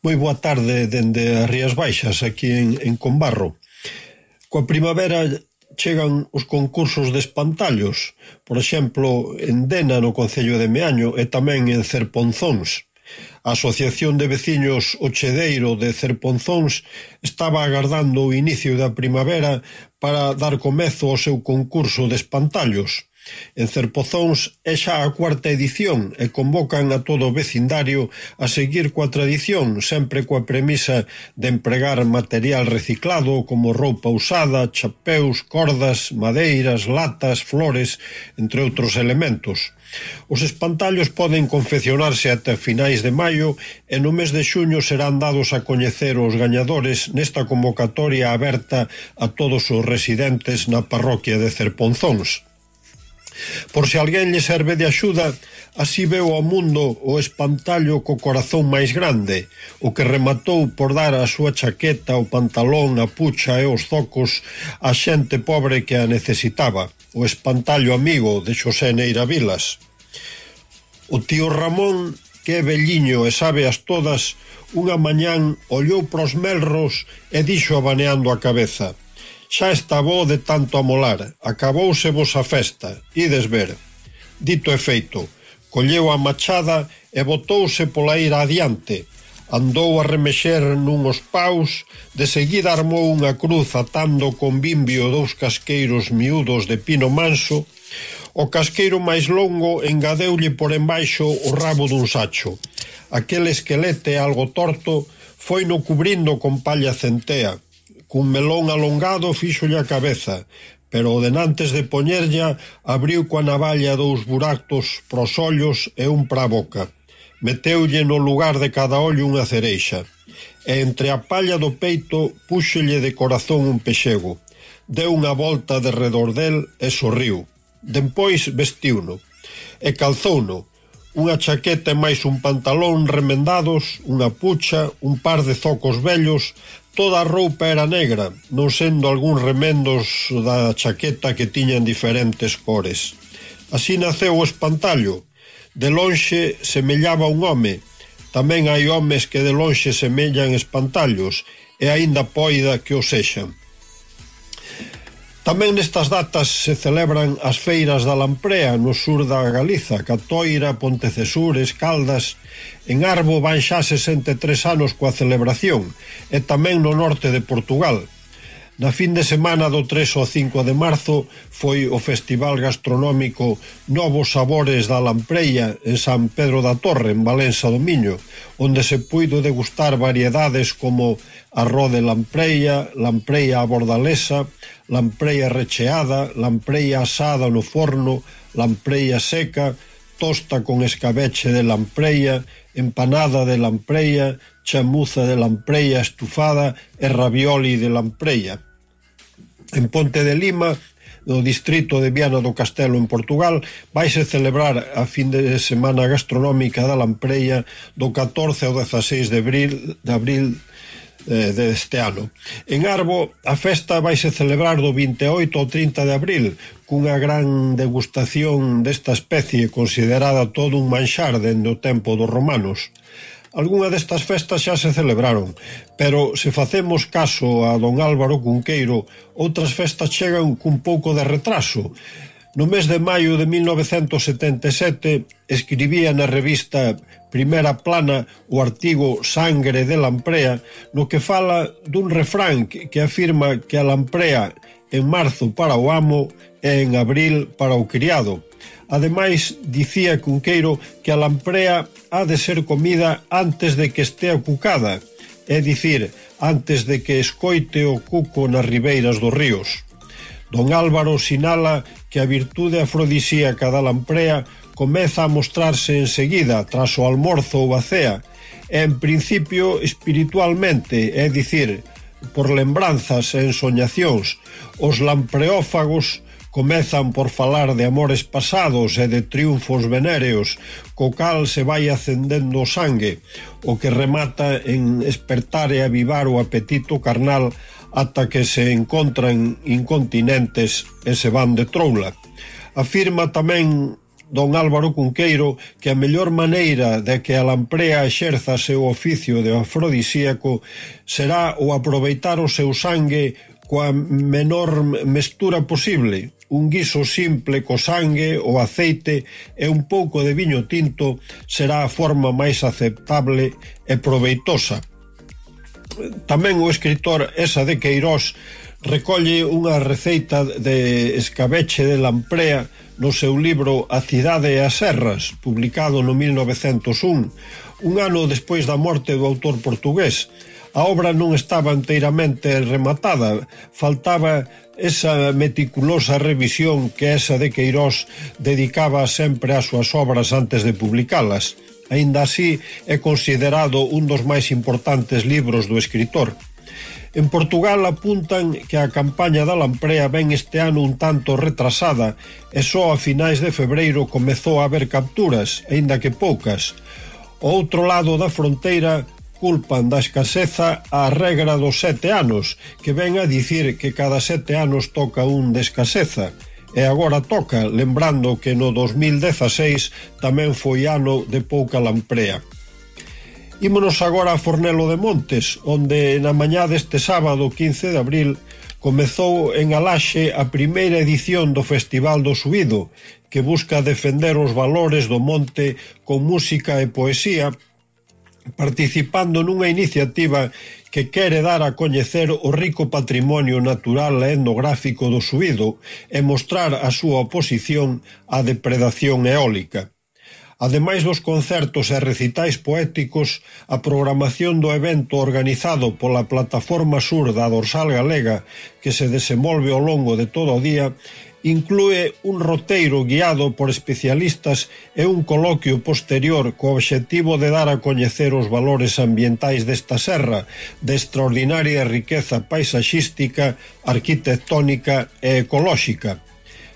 Moi boa tarde dende as Rías Baixas, aquí en, en Combarro. Coa primavera chegan os concursos de espantallos, por exemplo, en Dena, no Concello de Meaño, e tamén en Cerponzóns. A Asociación de Veciños Ochedeiro de Cerponzóns estaba agardando o inicio da primavera para dar comezo ao seu concurso de espantallos. En Cerpozóns é xa a cuarta edición e convocan a todo o vecindario a seguir coa tradición, sempre coa premisa de empregar material reciclado como roupa usada, chapeus, cordas, madeiras, latas, flores, entre outros elementos. Os espantallos poden confeccionarse ata finais de maio e no mes de xuño serán dados a coñecer os gañadores nesta convocatoria aberta a todos os residentes na parroquia de Cerponzóns. Por se alguén lle serve de axuda, así veu ao mundo o espantallo co corazón máis grande, o que rematou por dar a súa chaqueta, o pantalón, a pucha e os zocos a xente pobre que a necesitaba, o espantallo amigo de Xosé Neira Vilas. O tío Ramón, que é velliño e sabe as todas, unha mañán ollou pros melros e dixo abaneando a cabeza – Xa está bo de tanto amolar, acabouse vos a festa, ides ver. Dito e feito, colleu a machada e botouse pola ira adiante, andou a remexer nun os paus, de seguida armou unha cruz atando con bimbio dous casqueiros miúdos de pino manso, o casqueiro máis longo engadeulle por embaixo o rabo dun sacho. Aquel esquelete algo torto foi no cubrindo con palla centea, cun melón alongado fixolle a cabeza, pero o denantes de poñerlla abriu coa navalla dous buractos pros ollos e un pra boca. Meteulle no lugar de cada ollo unha cereixa e entre a palla do peito puxolle de corazón un pexego. Deu unha volta de redor del e sorriu. Dempois vestiuno e calzouno, unha chaqueta e máis un pantalón remendados, unha pucha, un par de zocos vellos, Toda a roupa era negra, non sendo algúns remendos da chaqueta que tiñan diferentes cores. Así naceu o espantallo. De lonxe semellaba un home. Tamén hai homes que de lonxe semellan espantallos e aínda poida que o sexan. Tamén nestas datas se celebran as feiras da Lamprea no sur da Galiza, Catoira, Pontecesures, Caldas. En Arbo van xa 63 anos coa celebración e tamén no norte de Portugal. Na fin de semana do 3 ao 5 de marzo foi o Festival Gastronómico Novos Sabores da Lampreia en San Pedro da Torre, en Valença do Miño, onde se puido degustar variedades como arroz de lampreia, lampreia a bordalesa, lampreia recheada, lampreia asada no forno, lampreia seca, tosta con escabeche de lampreia, empanada de lampreia, chamuza de lampreia estufada e ravioli de lampreia. En Ponte de Lima, no distrito de Viana do Castelo en Portugal, vaise celebrar a fin de semana gastronómica da Lampreia do 14 ao 16 de abril de abril eh, deste ano. En Arbo, a festa vaise celebrar do 28 ao 30 de abril, cunha gran degustación desta especie considerada todo un manxar dende o tempo dos romanos. Algúna destas festas xa se celebraron, pero se facemos caso a don Álvaro Cunqueiro, outras festas chegan cun pouco de retraso. No mes de maio de 1977 escribía na revista Primera Plana o artigo Sangre de Lamprea no que fala dun refrán que afirma que a Lamprea en marzo para o amo e en abril para o criado. Ademais, dicía Cunqueiro que a lamprea ha de ser comida antes de que estea cucada, é dicir, antes de que escoite o cuco nas ribeiras dos ríos. Don Álvaro sinala que a virtude afrodisíaca da lamprea comeza a mostrarse enseguida tras o almorzo ou a cea, en principio espiritualmente, é dicir, por lembranzas e ensoñacións. Os lampreófagos Comezan por falar de amores pasados e de triunfos venéreos, co cal se vai acendendo o sangue, o que remata en espertar e avivar o apetito carnal ata que se encontran incontinentes e se van de troula. Afirma tamén don Álvaro Cunqueiro que a mellor maneira de que a lamprea exerza seu oficio de afrodisíaco será o aproveitar o seu sangue coa menor mestura posible, un guiso simple co sangue, o aceite e un pouco de viño tinto será a forma máis aceptable e proveitosa. Tamén o escritor Esa de Queirós recolle unha receita de escabeche de lamprea no seu libro A cidade e as serras, publicado no 1901, un ano despois da morte do autor portugués, a obra non estaba inteiramente rematada, faltaba esa meticulosa revisión que esa de Queirós dedicaba sempre ás súas obras antes de publicalas. Ainda así, é considerado un dos máis importantes libros do escritor. En Portugal apuntan que a campaña da lamprea ven este ano un tanto retrasada e só a finais de febreiro comezou a haber capturas, aínda que poucas. O outro lado da fronteira culpan da escaseza a regra dos sete anos, que ven a dicir que cada sete anos toca un de escaseza. E agora toca, lembrando que no 2016 tamén foi ano de pouca lamprea. Ímonos agora a Fornelo de Montes, onde na mañá deste sábado 15 de abril comezou en Alaxe a primeira edición do Festival do Subido, que busca defender os valores do monte con música e poesía participando nunha iniciativa que quere dar a coñecer o rico patrimonio natural e etnográfico do Subido e mostrar a súa oposición á depredación eólica. Ademais dos concertos e recitais poéticos, a programación do evento organizado pola Plataforma Sur da Dorsal Galega, que se desenvolve ao longo de todo o día, inclúe un roteiro guiado por especialistas e un coloquio posterior co obxectivo de dar a coñecer os valores ambientais desta serra de extraordinaria riqueza paisaxística, arquitectónica e ecolóxica.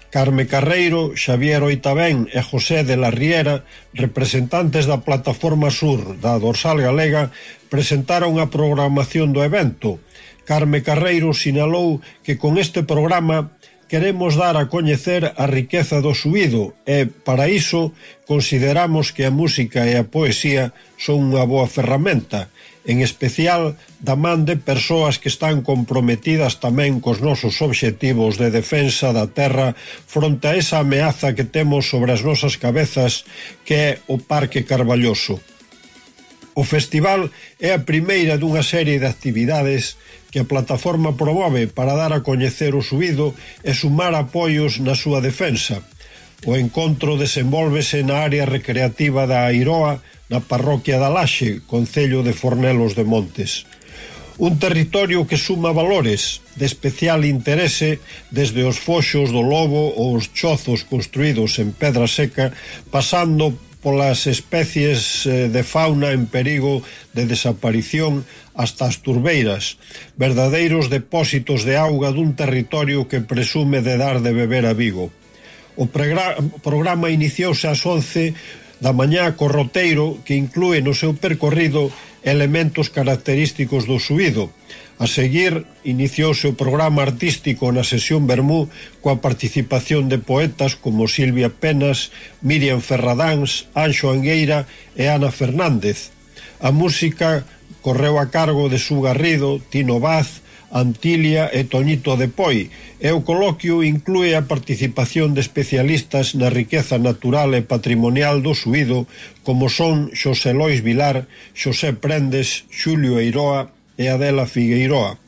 Carme Carreiro, Xavier Oitabén e José de la Riera, representantes da Plataforma Sur da Dorsal Galega, presentaron a programación do evento. Carme Carreiro sinalou que con este programa Queremos dar a coñecer a riqueza do suído e, para iso, consideramos que a música e a poesía son unha boa ferramenta, en especial da man de persoas que están comprometidas tamén cos nosos obxectivos de defensa da terra fronte a esa ameaza que temos sobre as nosas cabezas que é o Parque Carballoso. O festival é a primeira dunha serie de actividades que a plataforma promove para dar a coñecer o subido e sumar apoios na súa defensa. O encontro desenvolvese na área recreativa da Airoa, na parroquia da Laxe, Concello de Fornelos de Montes. Un territorio que suma valores de especial interese desde os foxos do lobo ou os chozos construídos en pedra seca, pasando polas especies eh, de fauna en perigo de desaparición hasta as turbeiras, verdadeiros depósitos de auga dun territorio que presume de dar de beber a Vigo. O programa iniciouse ás 11 da mañá co roteiro que inclúe no seu percorrido elementos característicos do suído, A seguir, iniciouse o programa artístico na sesión Bermú coa participación de poetas como Silvia Penas, Miriam Ferradáns, Anxo Angueira e Ana Fernández. A música correu a cargo de Su Garrido, Tino Vaz, Antilia e Toñito de Poi, e o coloquio inclúe a participación de especialistas na riqueza natural e patrimonial do Suído, como son Xosé Lois Vilar, Xosé Prendes, Xulio Eiroa, e Adela Figueiroa.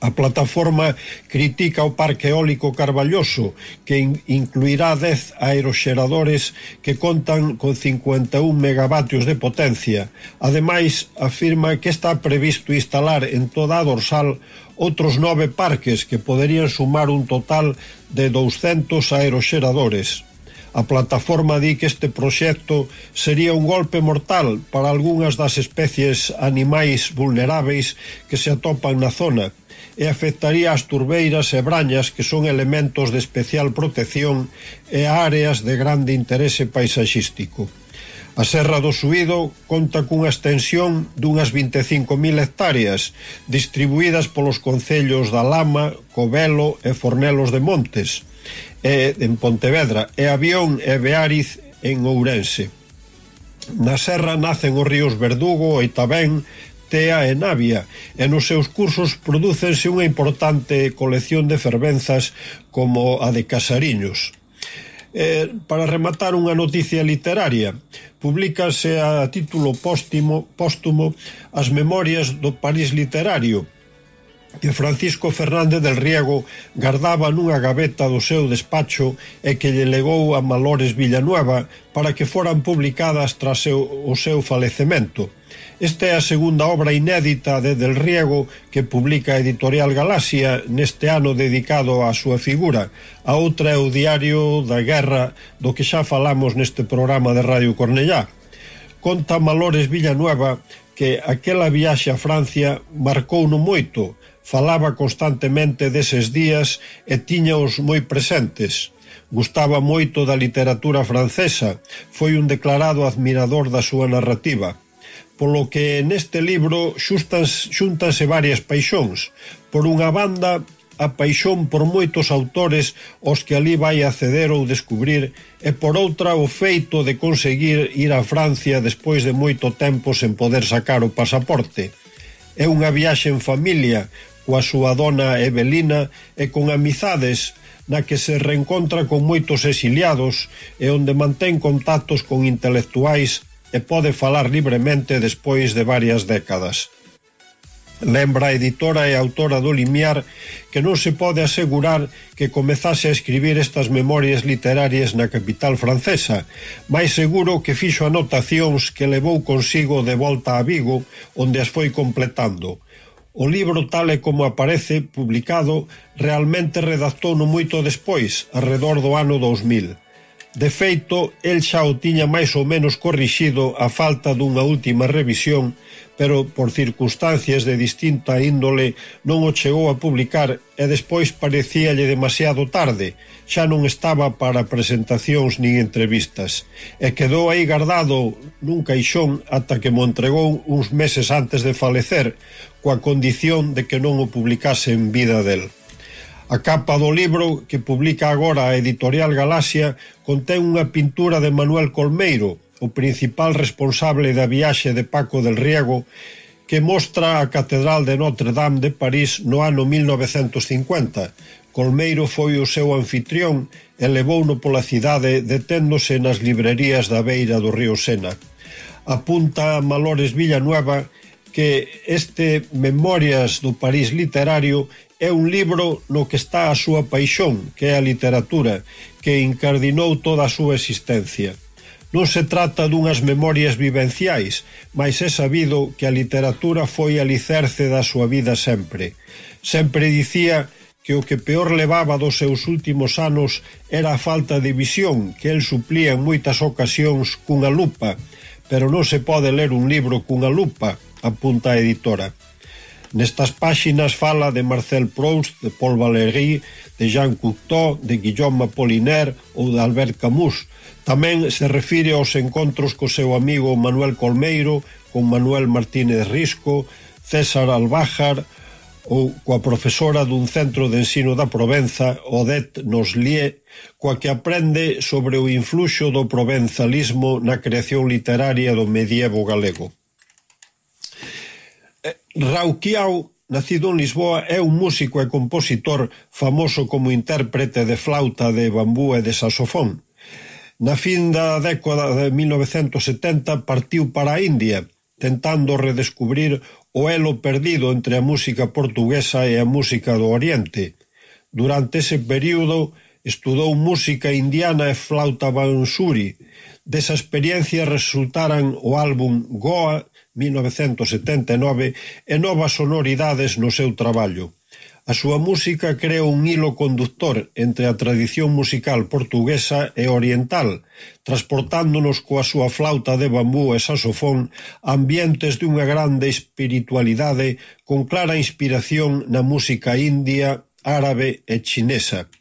A plataforma critica o parque eólico Carballoso, que in incluirá 10 aeroxeradores que contan con 51 megavatios de potencia. Ademais, afirma que está previsto instalar en toda a dorsal outros nove parques que poderían sumar un total de 200 aeroxeradores. A plataforma di que este proxecto sería un golpe mortal para algunhas das especies animais vulneráveis que se atopan na zona e afectaría as turbeiras e brañas que son elementos de especial protección e áreas de grande interese paisaxístico. A Serra do Suído conta cunha extensión dunhas 25.000 hectáreas, distribuídas polos concellos da Lama, Covelo e Fornelos de Montes, e en Pontevedra e Avión e Beariz en Ourense. Na serra nacen os ríos Verdugo e Tabén, Tea e Navia e nos seus cursos prodúcense unha importante colección de fervenzas como a de Casariños. Eh, para rematar unha noticia literaria, publicase a título póstimo, póstumo as memorias do París literario, que Francisco Fernández del Riego gardaba nunha gaveta do seu despacho e que lle legou a Malores Villanueva para que foran publicadas tras seu, o seu falecemento. Esta é a segunda obra inédita de Del Riego que publica a editorial Galaxia neste ano dedicado á súa figura. A outra é o Diario da Guerra, do que xa falamos neste programa de Radio Cornellá. Conta Malores Villanueva que aquela viaxe a Francia marcou no moito, falaba constantemente deses días e tiñaos moi presentes. Gustaba moito da literatura francesa, foi un declarado admirador da súa narrativa polo que neste libro xustas, xuntanse varias paixóns. Por unha banda, a paixón por moitos autores aos que ali vai acceder ou descubrir e por outra o feito de conseguir ir a Francia despois de moito tempo sen poder sacar o pasaporte. É unha viaxe en familia, coa súa dona Evelina e con amizades na que se reencontra con moitos exiliados e onde mantén contactos con intelectuais e pode falar libremente despois de varias décadas. Lembra a editora e autora do Limiar que non se pode asegurar que comezase a escribir estas memorias literarias na capital francesa, mais seguro que fixo anotacións que levou consigo de volta a Vigo, onde as foi completando, O libro tal e como aparece publicado realmente redactouno moito despois, arredor do ano 2000. De feito, el xa o tiña máis ou menos corrixido a falta dunha última revisión pero por circunstancias de distinta índole non o chegou a publicar e despois parecíalle demasiado tarde, xa non estaba para presentacións nin entrevistas, e quedou aí guardado nun caixón ata que mo entregou uns meses antes de falecer, coa condición de que non o publicase en vida del. A capa do libro que publica agora a editorial Galaxia contén unha pintura de Manuel Colmeiro, o principal responsable da viaxe de Paco del Riego, que mostra a Catedral de Notre Dame de París no ano 1950. Colmeiro foi o seu anfitrión e levouno pola cidade deténdose nas librerías da beira do río Sena. Apunta a Malores Villanueva que este Memorias do París literario é un libro no que está a súa paixón, que é a literatura, que incardinou toda a súa existencia. Non se trata dunhas memorias vivenciais, mas é sabido que a literatura foi alicerce da súa vida sempre. Sempre dicía que o que peor levaba dos seus últimos anos era a falta de visión, que el suplía en moitas ocasións cunha lupa, pero non se pode ler un libro cunha lupa, apunta a editora. Nestas páxinas fala de Marcel Proust, de Paul Valéry, de Jean Cocteau, de Guillaume Apollinaire ou de Albert Camus. Tamén se refire aos encontros co seu amigo Manuel Colmeiro, con Manuel Martínez Risco, César Albájar ou coa profesora dun centro de ensino da Provenza, Odette Noslie, coa que aprende sobre o influxo do provenzalismo na creación literaria do medievo galego. Rauquiao, nacido en Lisboa, é un músico e compositor famoso como intérprete de flauta, de bambú e de saxofón. Na fin da década de 1970 partiu para a India, tentando redescubrir o elo perdido entre a música portuguesa e a música do Oriente. Durante ese período estudou música indiana e flauta bansuri. Desa experiencia resultaran o álbum Goa 1979 e novas sonoridades no seu traballo. A súa música crea un hilo conductor entre a tradición musical portuguesa e oriental, transportándonos coa súa flauta de bambú e saxofón a ambientes dunha grande espiritualidade con clara inspiración na música india, árabe e chinesa.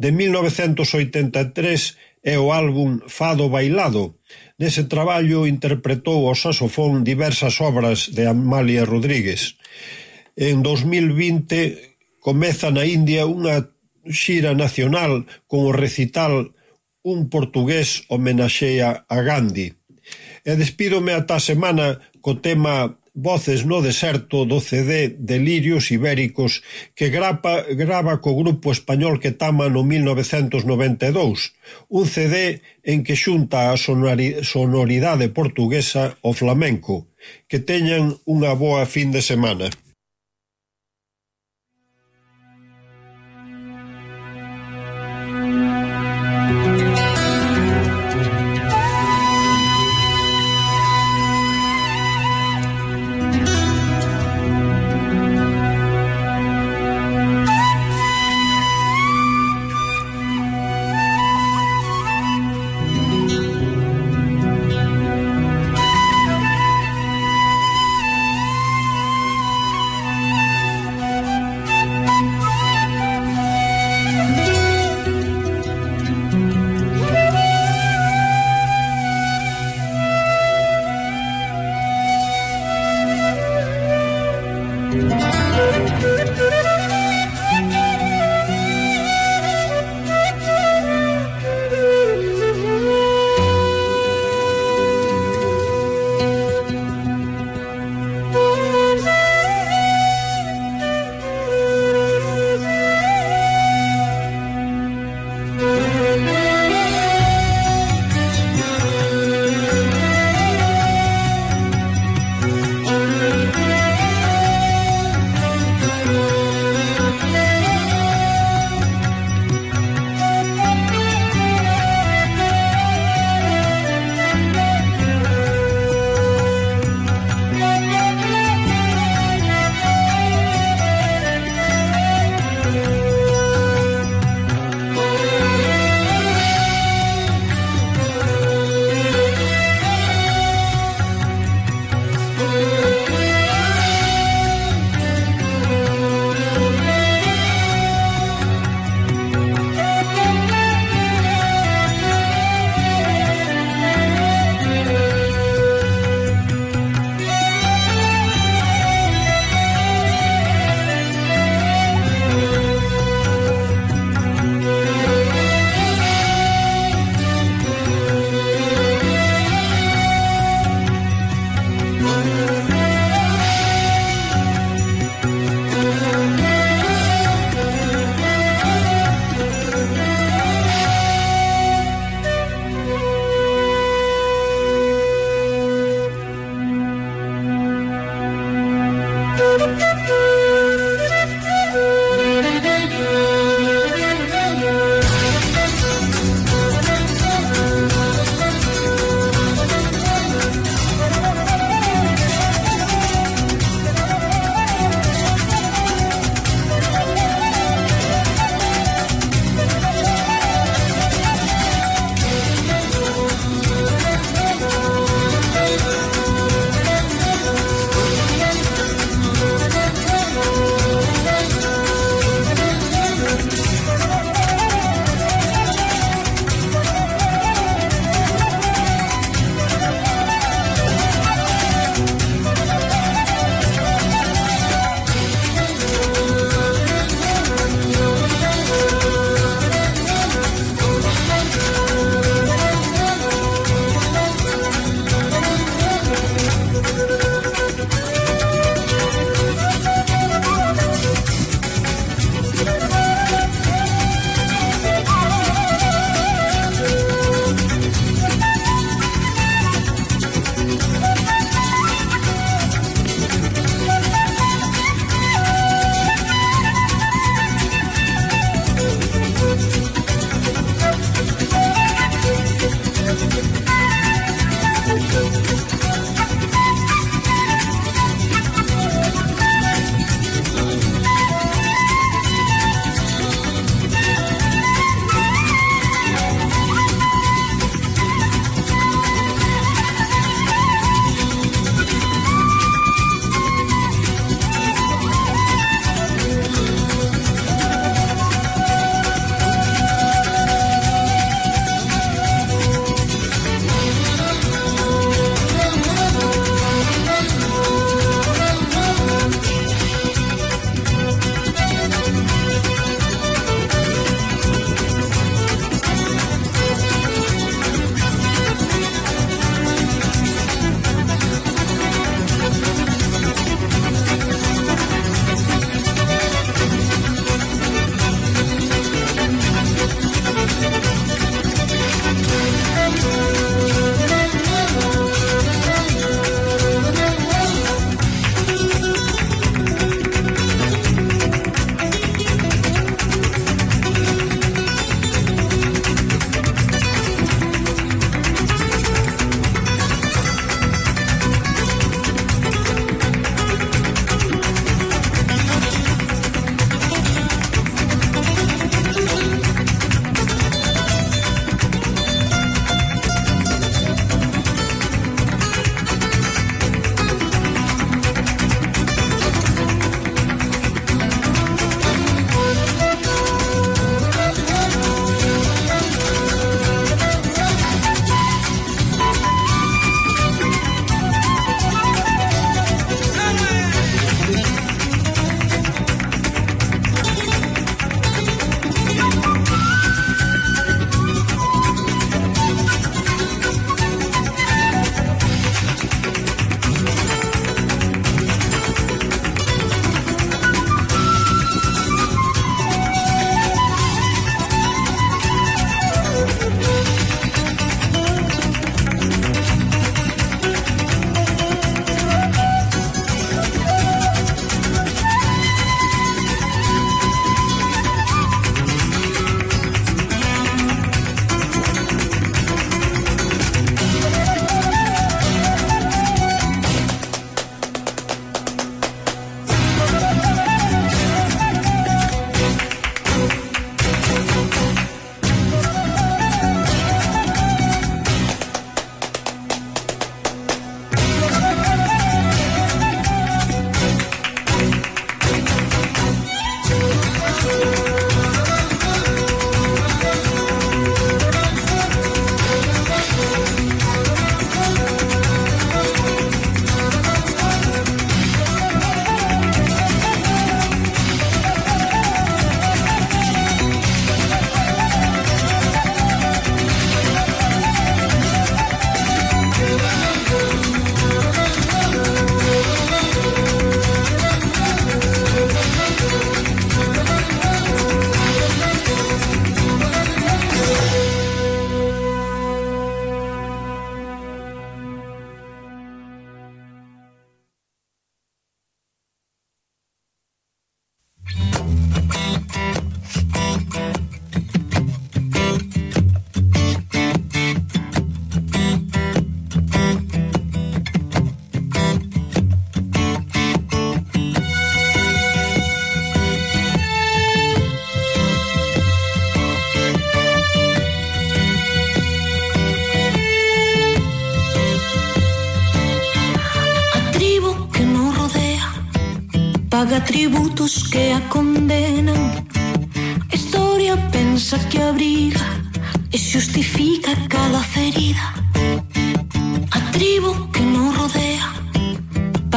De 1983 é o álbum Fado Bailado, Nese traballo interpretou ao saxofón diversas obras de Amalia Rodríguez. En 2020 comeza na India unha xira nacional con o recital Un portugués homenaxea a Gandhi. E despídome ata a semana co tema Voces no deserto do cd Delirios ibéricos que grapa, grava co grupo español que tama no 1992, un cd en que xunta a sonoridade portuguesa ao flamenco. Que teñan unha boa fin de semana.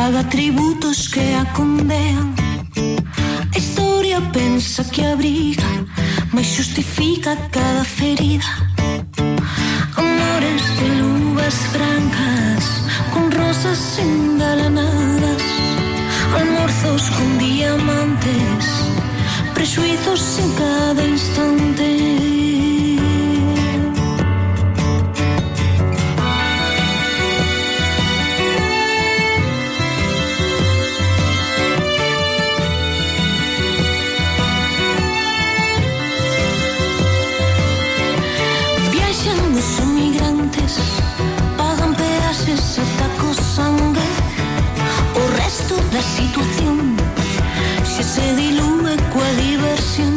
paga tributos que a condean. A historia pensa que abriga, mas justifica cada ferida. Amores de luvas brancas, con rosas engalanadas, almorzos con diamantes, prejuizos en cada instante. situación. Se se dilúe coa diversión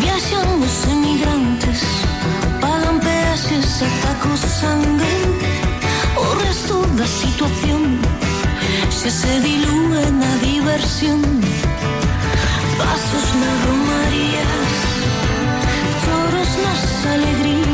Viaxan os emigrantes Pagan peaxes atacos sangre. O resto da situación. Se se dilúe na diversión. Pasos na romarías Choros nas alegrías.